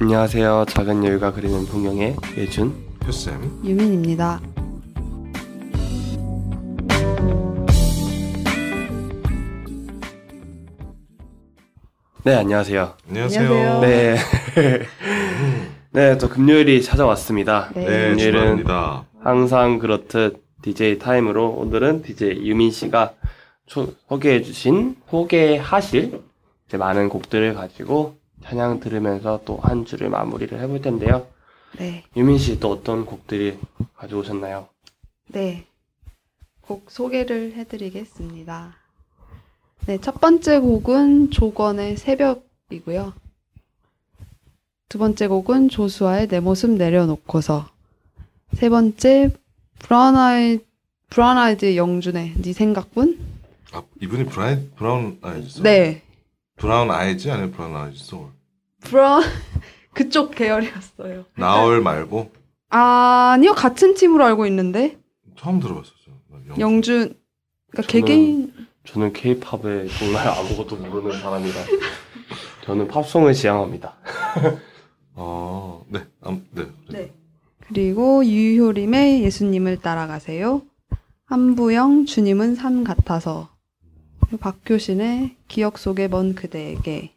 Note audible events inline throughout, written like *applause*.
안녕하세요. 작은 여유가 그리는 풍경의 예준. 효쌤. 유민입니다. 네, 안녕하세요. 안녕하세요. 네. 네, 또 금요일이 찾아왔습니다. 네. 네, 금요일은 축하합니다. 항상 그렇듯 DJ 타임으로 오늘은 DJ 유민 씨가 초- 소개해주신 소개하실 많은 곡들을 가지고 찬양 들으면서 또 한 주를 마무리를 해볼 텐데요. 네. 유민 씨 또 어떤 곡들이 가져오셨나요? 네. 곡 소개를 해드리겠습니다. 네, 첫 번째 곡은 조건의 새벽이고요. 두 번째 곡은 조수아의 내 모습 내려놓고서. 세 번째, 브라운 아이, 브라운 아이드 영준의 네 생각뿐? 아, 이분이 브라이, 브라운 아이즈 소울? 네. 브라운 아이즈 아니면 브라운 아이즈 소울? 브라운, *laughs* 그쪽 계열이었어요. 나얼 말고 아니요, 같은 팀으로 알고 있는데. 처음 들어봤었죠. 영... 영준, 그러니까 저는- 개개인, 저는 케이팝에 정말 아무것도 모르는 사람이라 저는 팝송을 지향합니다. 아, 네. 아, 네. 네. 그리고 유효림의 예수님을 따라가세요. 한부영 주님은 산 같아서. 박효신의 기억 속의 먼 그대에게.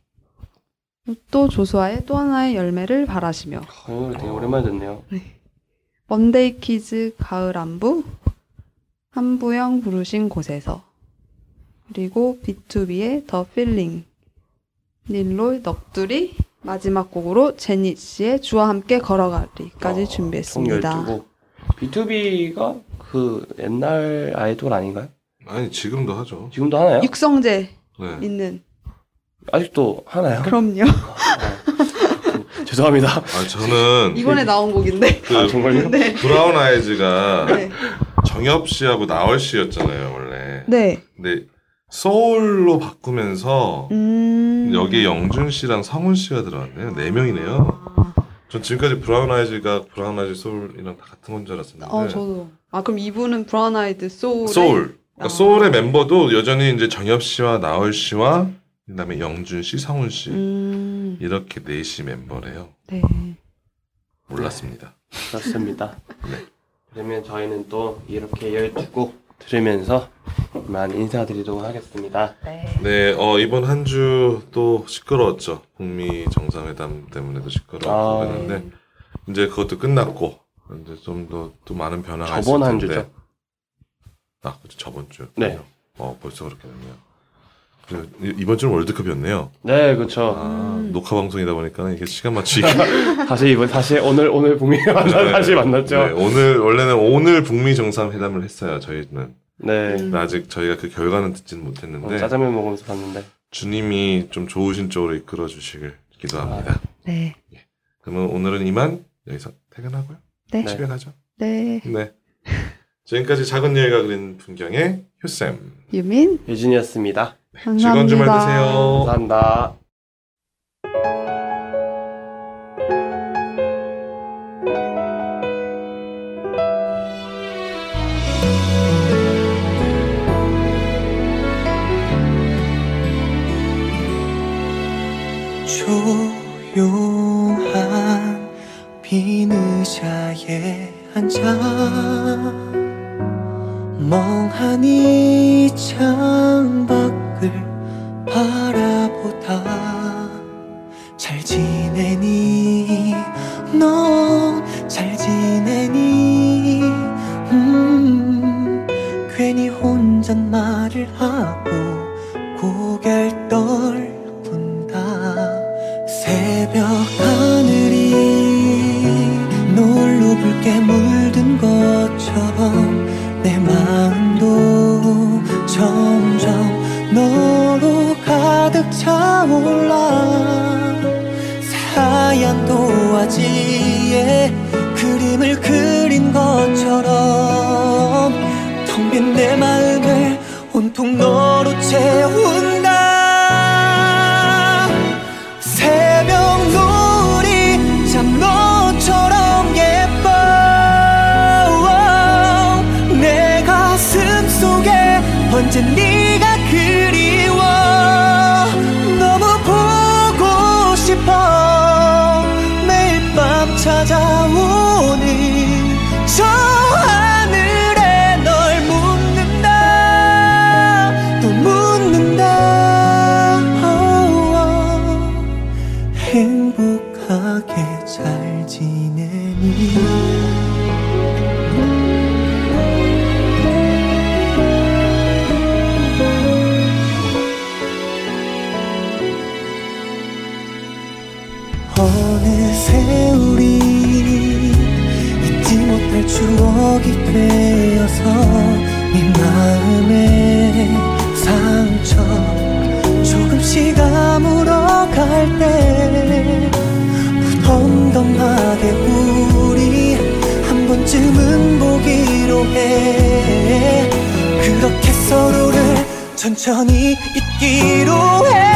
또 조수아의 또 하나의 열매를 바라시며. 아, 이거 되게 오랜만에 듣네요. 먼데이 키즈 가을 안부. 한부영 부르신 곳에서. 그리고 비투비의 The Feeling. 닐로의 넋두리. 마지막 곡으로 제니 씨의 주와 함께 걸어가리까지 어, 준비했습니다. 총 12곡. B2B가 그 옛날 아이돌 아닌가요? 아니, 지금도 하죠. 지금도 하나요? 육성재 네. 있는 아직도 하나요? 그럼요. 아, 죄송합니다. 아, 저는 이번에 나온 곡인데. 그 아, 정말요? 네. 브라운 아이즈가 네. 정엽 씨하고 나얼 씨였잖아요, 원래. 네. 근데 소울로 바꾸면서 음. 여기에 영준 씨랑 성훈 씨가 들어왔네요. 네 명이네요. 아, 전 지금까지 브라운 아이즈가 브라운 아이즈 소울이랑 다 같은 건 줄 알았었는데. 어, 저도. 아, 그럼 이분은 브라운 아이드 소울. 소울. 그러니까 아. 소울의 멤버도 여전히 이제 정엽 씨와 나얼 씨와 그다음에 영준 씨, 성훈 씨 음. 이렇게 넷이 멤버래요. 네. 몰랐습니다. 그렇습니다. 네. 그러면 저희는 또 이렇게 12곡 들으면서 이만 인사드리도록 하겠습니다. 네. 네, 어, 이번 한 주 또 시끄러웠죠. 북미 정상회담 때문에도 아. 시끄러웠고 그랬는데 이제 그것도 끝났고 이제 좀더또 많은 변화가 저번 있을 한 텐데. 주죠? 아, 그죠 저번 주. 네. 어, 벌써 그렇게 됐네요. 그, 이- 이번 주는 월드컵이었네요. 네, 그렇죠. 아, 음. 녹화 방송이다 보니까 이게 시간 맞추기. *laughs* 다시 이번 다시 오늘 오늘 북미 만나 네. 다시 만났죠. 네, 오늘 원래는 오늘 북미 정상회담을 했어요. 저희는 네. 음. 아직 저희가 그 결과는 듣지는 못했는데 어, 짜장면 먹으면서 봤는데. 주님이 좀 좋으신 쪽으로 이끌어 주시길 기도합니다. 네. 그러면 오늘은 이만 여기서 퇴근하고요. 네. 집에 가죠. 네. 네. 지금까지 작은 여유가 그린 풍경의 효쌤. 유민. 네, 감사합니다. 즐거운 주말 되세요. 감사합니다. 조용한 빈 의자에 앉아 멍하니 창밖 을 바라 차올 잘 지내니? 해 그렇게 서로를 천천히 잊기로 해.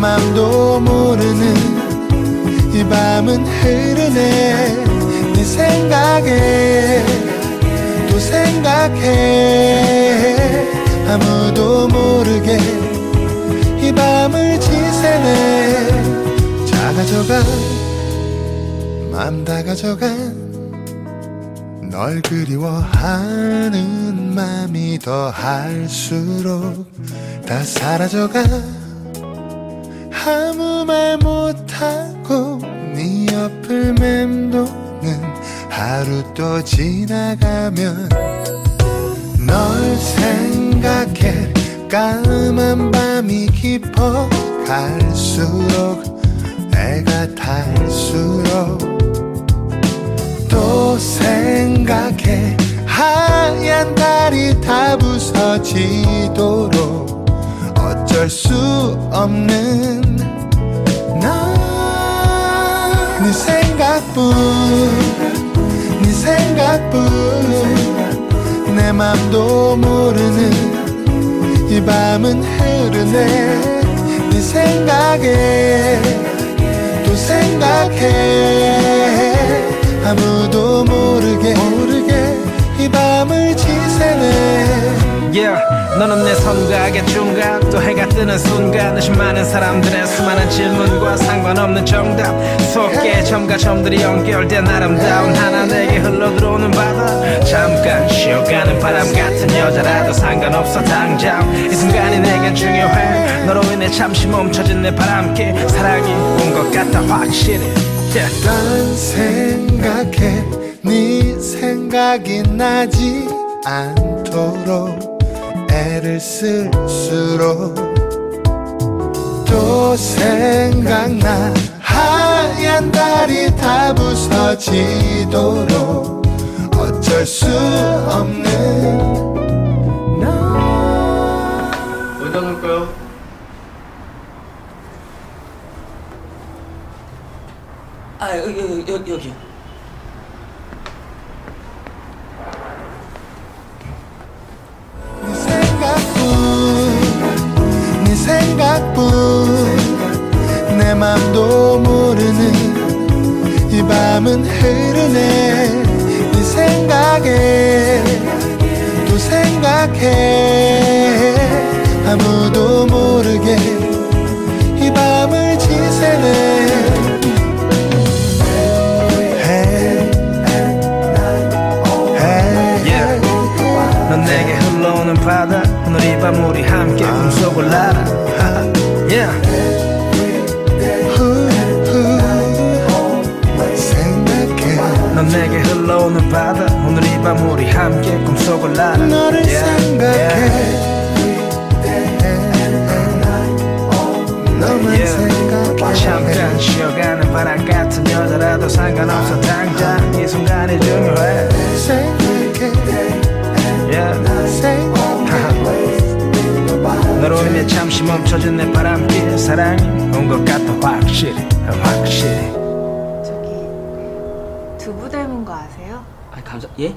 맘도 모르는 이 밤은 흐르네. 네 생각에 또 생각해. 아무도 모르게 이 밤을 지새네. 작아져가 맘 다가져가 널 그리워하는 맘이 더 할수록 다 사라져가 아무 말 못하고 네 옆을 맴도는 하루 또 지나가면 널 생각해 까만 밤이 깊어 갈수록 애가 탈수록 또 생각해 하얀 달이 다 부서지도록 어쩔 수 없는 나네 생각뿐 네 생각뿐. 내 맘도 모르는 이 밤은 흐르네. 네 생각에 또 생각해. 아무도 모르게 모르게 이 밤을 지새네. Yeah, 너는 내 선각의 중간 또 해가 뜨는 순간 의심 많은 사람들의 수많은 질문과 상관없는 정답 속에 점과 점들이 연결된 아름다운 하나 내게 흘러들어오는 바다. 잠깐 쉬어가는 바람 같은 여자라도 상관없어 당장. 이 순간이 내겐 중요해. 너로 인해 잠시 멈춰진 내 바람길 사랑이 온 것 같다 확실히. Yeah. 난 생각해. 네 생각이 나지 않도록 애를 쓸수록 또 생각나 하얀 달이 다 부서지도록 어쩔 수 없는 나 어디다 놓을까요? 아 여기 여기 여기 여 생각뿐. 내 맘도 모르는 이 밤은 흐르네. 네 생각에 또 생각해. 아무도 모르게 이 밤을 지새네. 바다 오늘 이 밤 우리 함께 꿈속을 날아. *laughs* Yeah. 넌 내게 흘러오는 바다. 오늘 이 밤 우리 함께 꿈속을 날아. 너를 Yeah, 생각해. yeah. 너만 Yeah. 생각해. 잠깐 쉬어가는 바람 같은 여자라도 상관없어. 당장 이 순간이 중요해. 생각해. Yeah. 생각해 외로움에 잠시 멈춰준 내 바람길 사랑이 온 것 같아 확실히 확실히 저기 그, 두부 닮은 거 아세요? 아 감사 예?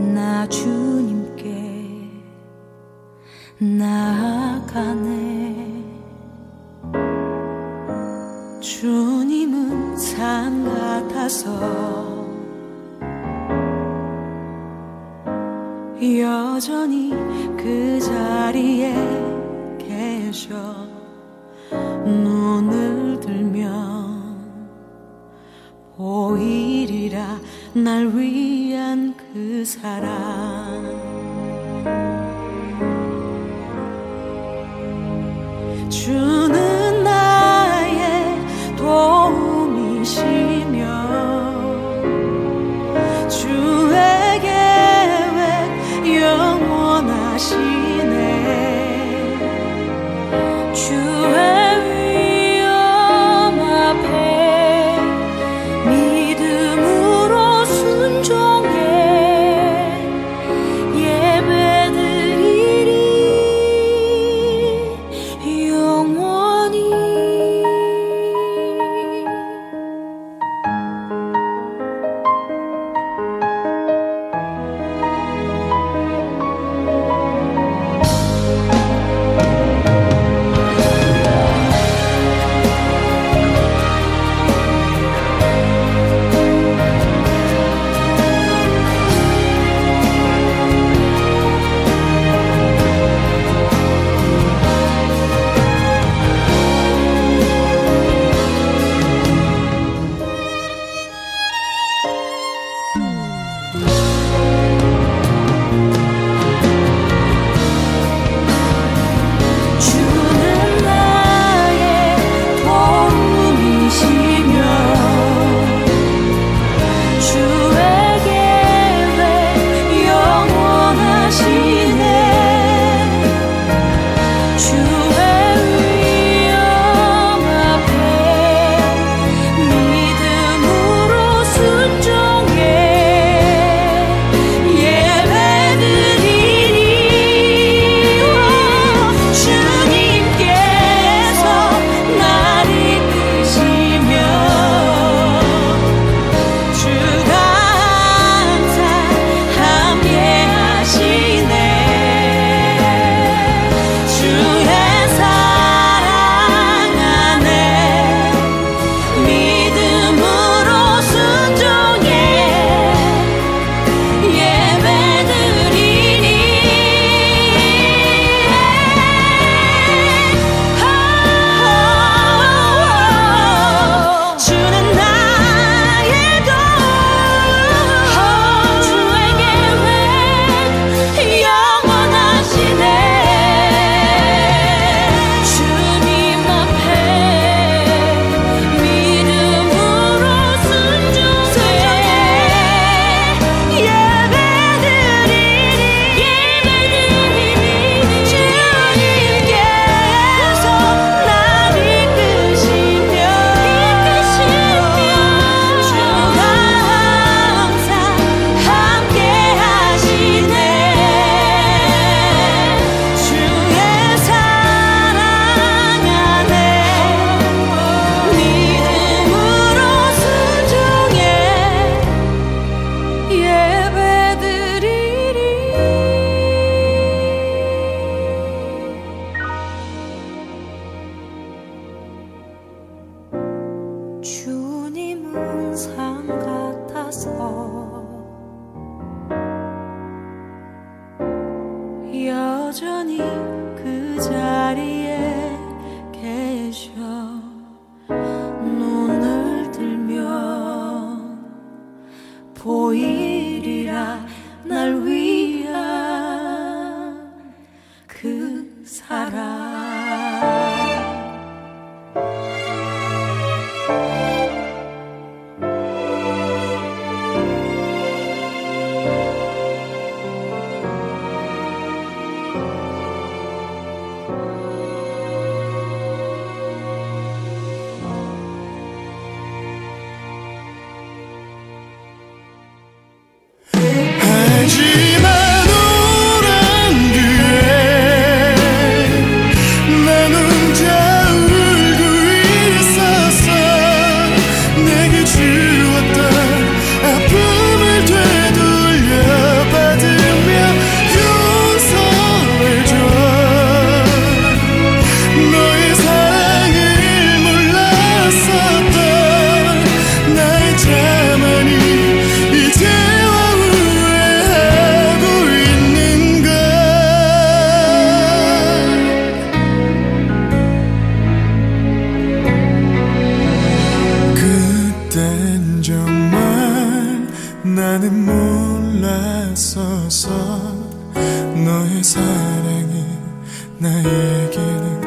나 주님께 나아가네. 주님은 산 같아서 여전히 그 자리에 계셔. 눈을 들면 보이리라. 날 위해 그 사랑. 주 나는 몰랐어서 너의 사랑이 나에게는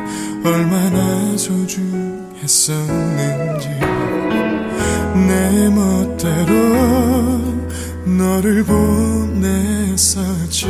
얼마나 소중했었는지 내 멋대로 너를 보냈었지.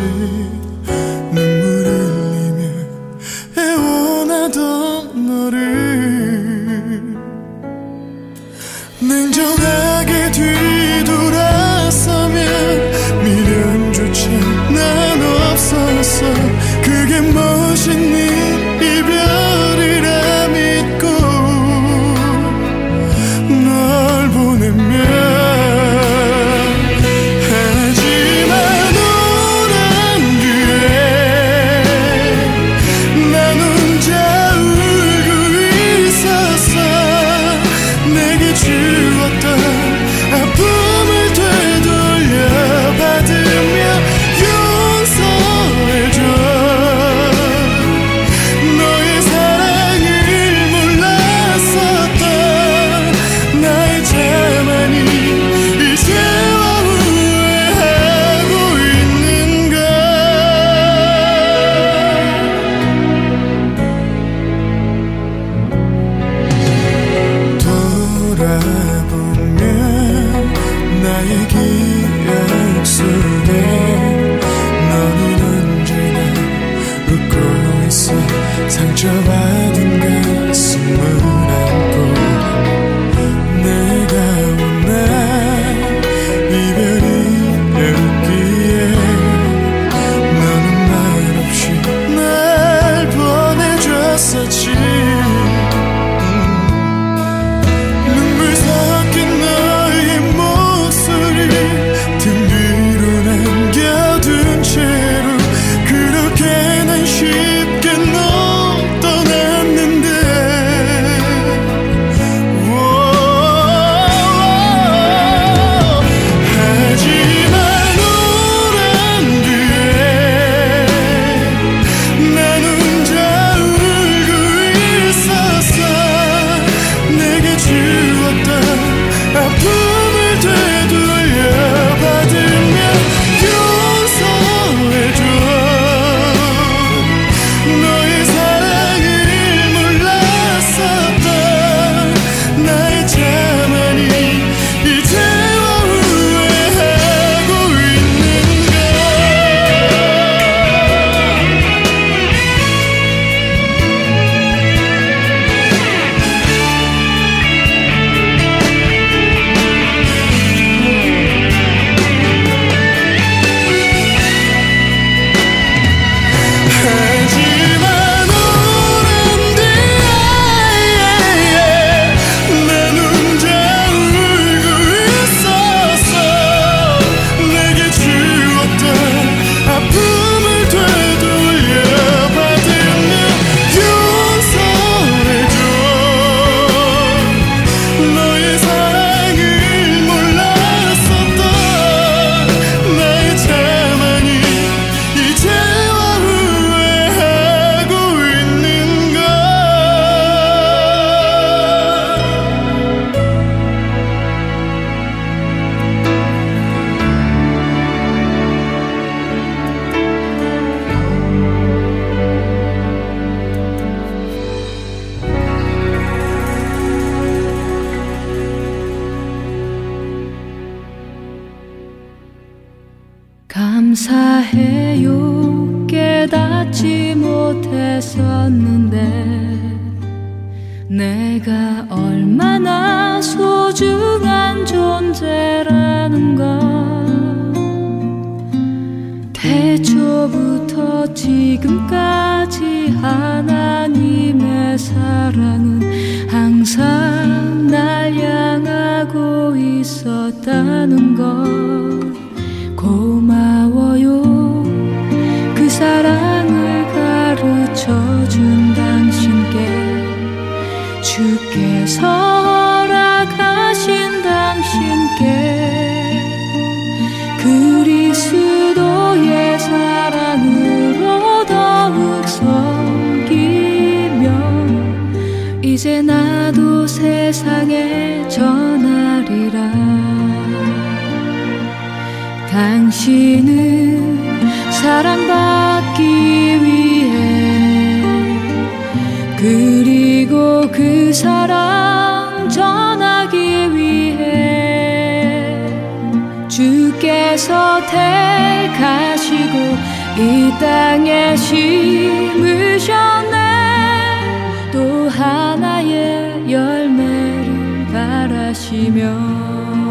바라시며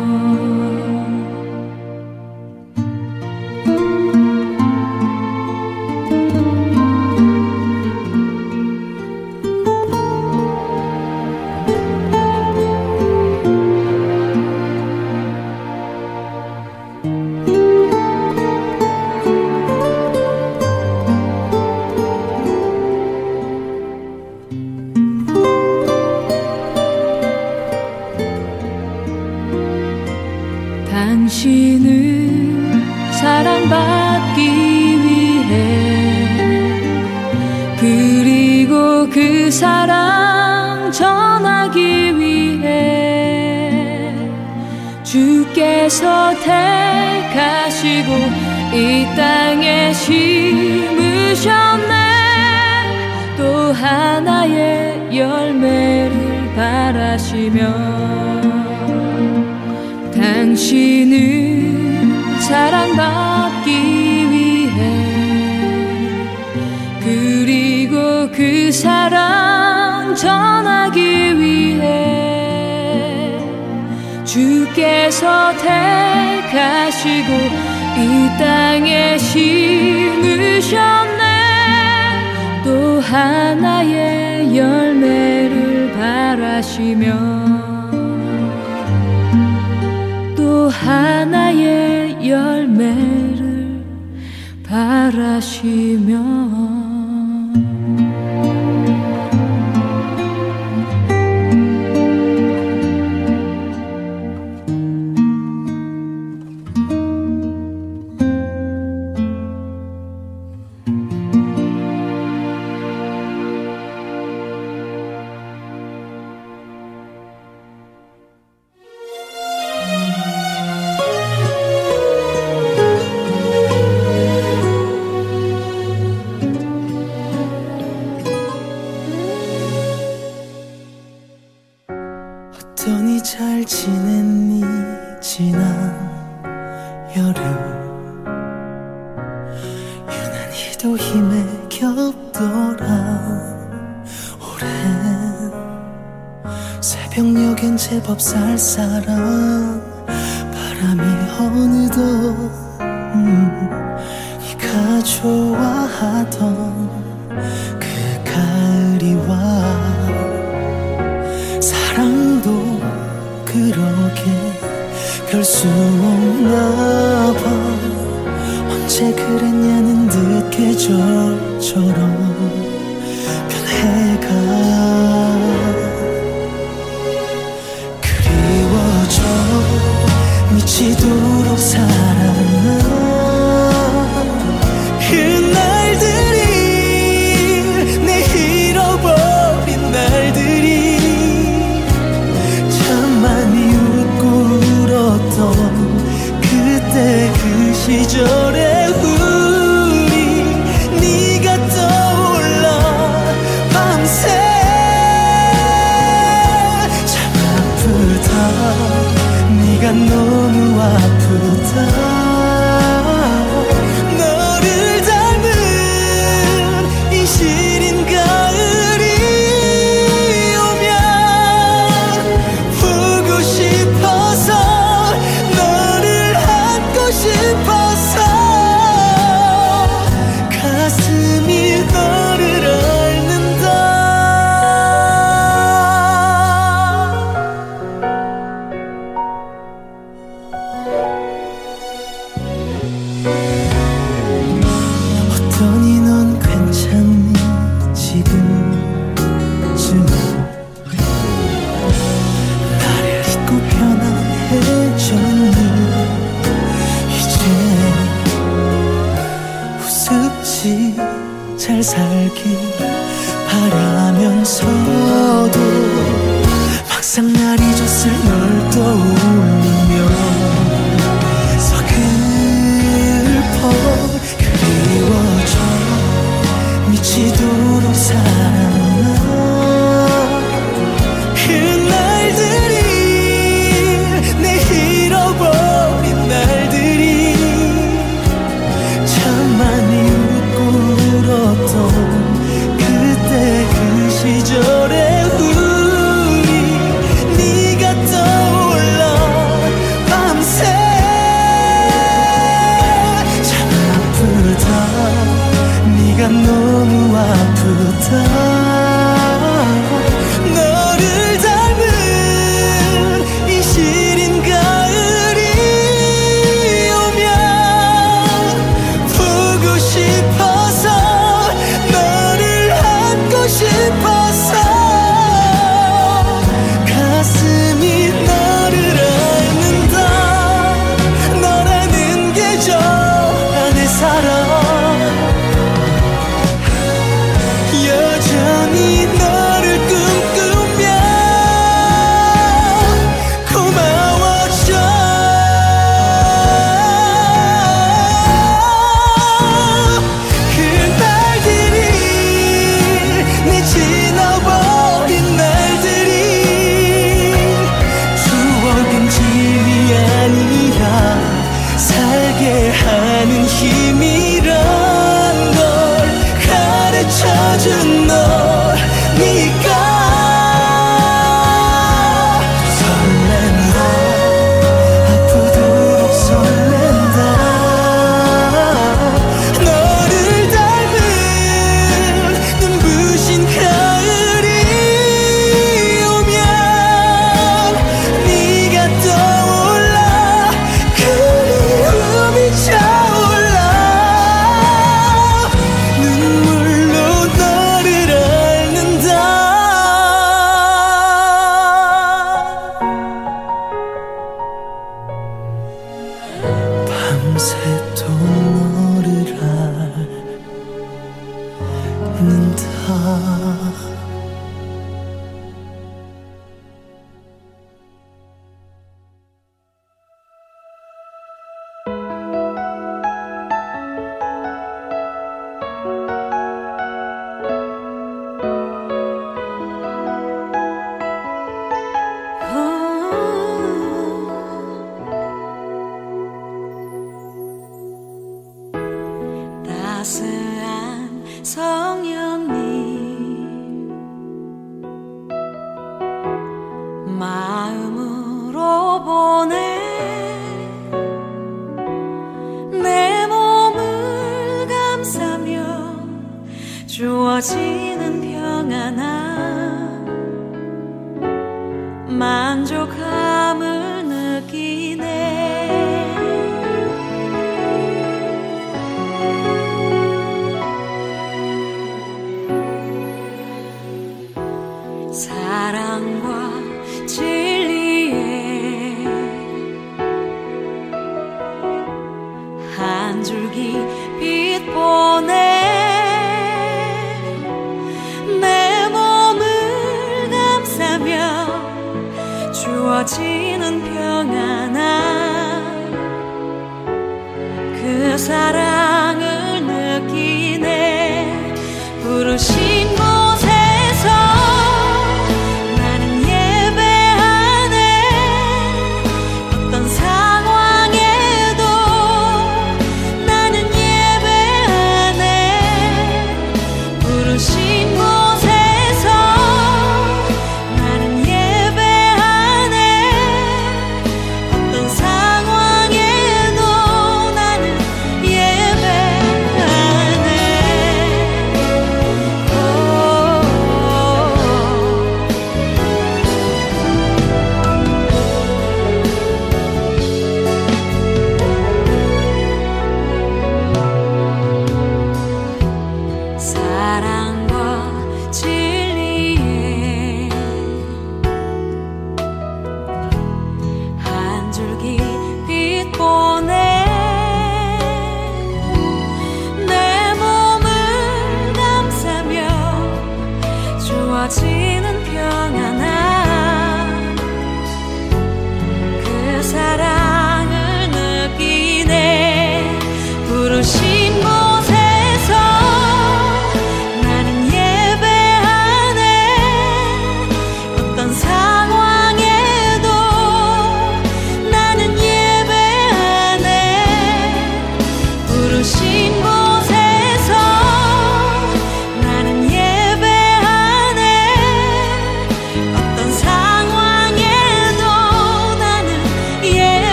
쌀쌀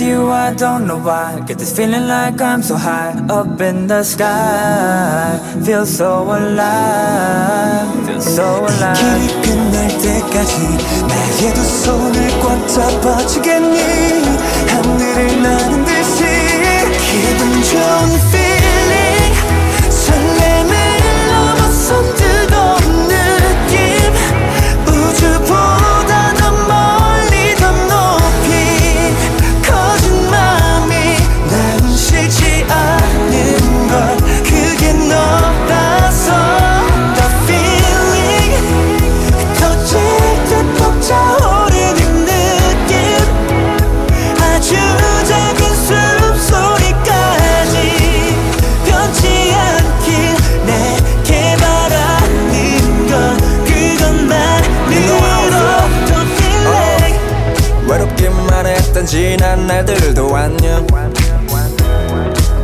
why Get this feeling like I'm so high Up in the sky Feel so alive Feel so alive 길이 끝날 때까지 나의 두 손을 꽉 잡아주겠니 하늘을 나는 듯이 기분 좋은 지난 날들도 안녕.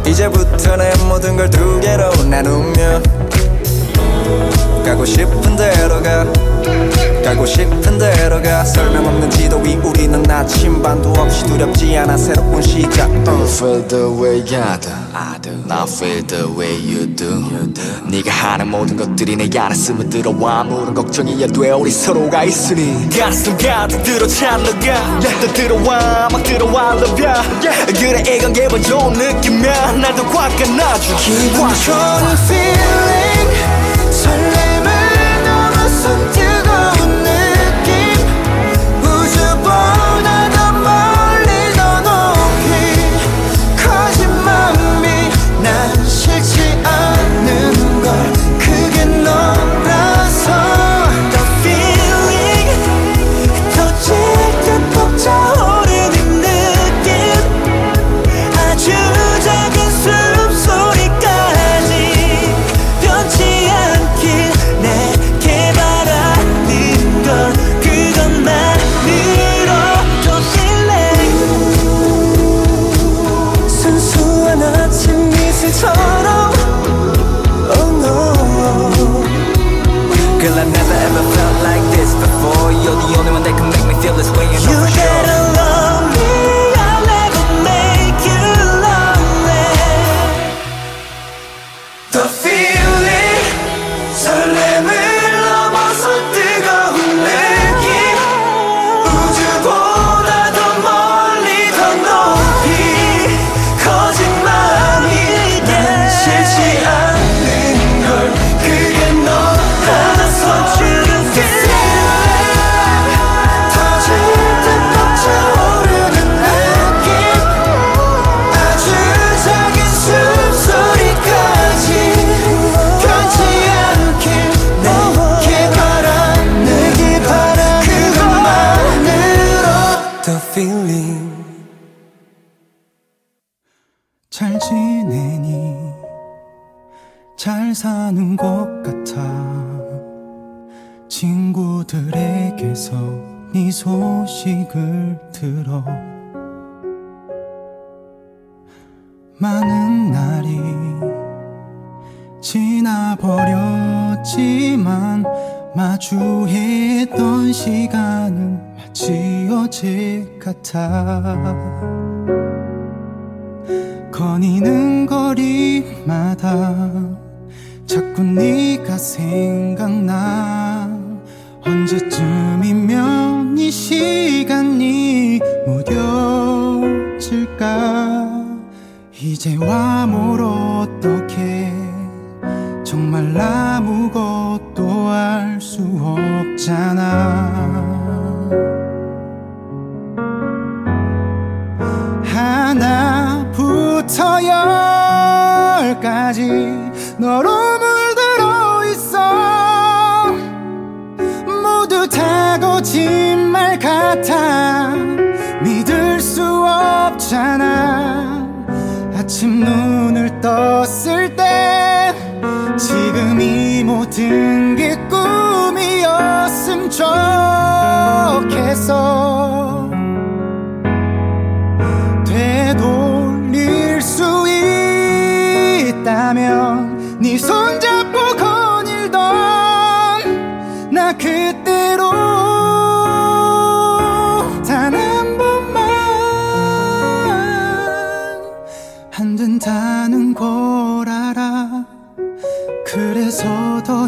이제부터 내 모든 걸 두 개로 나누며 가고 싶은 대로 가. 가고 싶은 대로 가. 설명 없는 지도 위 우리는 나침반도 없이 두렵지 않아. 새로운 시작. You feel the way I do, I do. I feel the way you do. 네가 하는 모든 것들이 내 안에 스며들어와. 아무런 걱정이 안돼 우리 서로가 있으니. 가슴 가득 들어 찬너가. 또 들어와. 막 들어와 love ya 그래 이건 기분 좋은 느낌이야. 날도 꽉 안아줘 기분 좋은 feeling 넘어 지나버렸지만 마주했던 시간은 마치 어제 같아. 거니는 거리마다 자꾸 네가 생각나. 언제쯤이면 이 시간이 무뎌질까? 이제와 뭘 어떻게 정말 아무것도 알 수 없잖아. 하나부터 열까지 너로 물들어 있어. 모두 다 거짓말 같아. 믿을 수 없잖아. 아침 눈을 떴을 때 지금 이 모든 게 꿈이었음 좋겠어. 되돌릴 수 있다면 네 손잡 と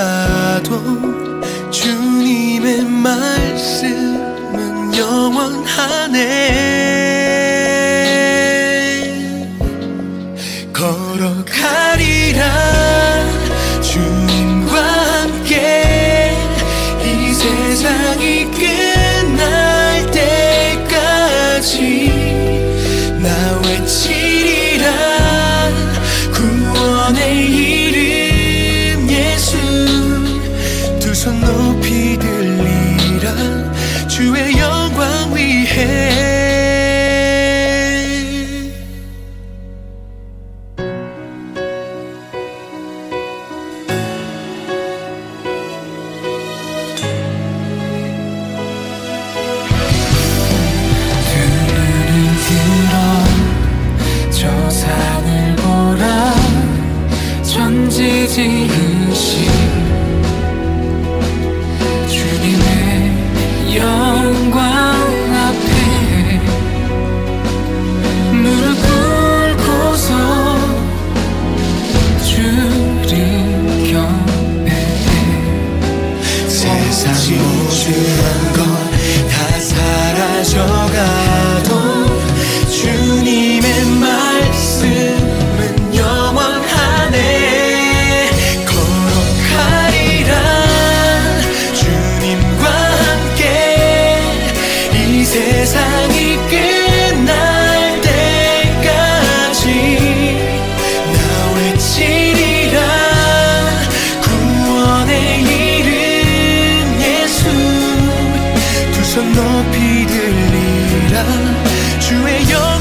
지나도 주님의 말씀은 영원하네. 높이 들리라. 주의 영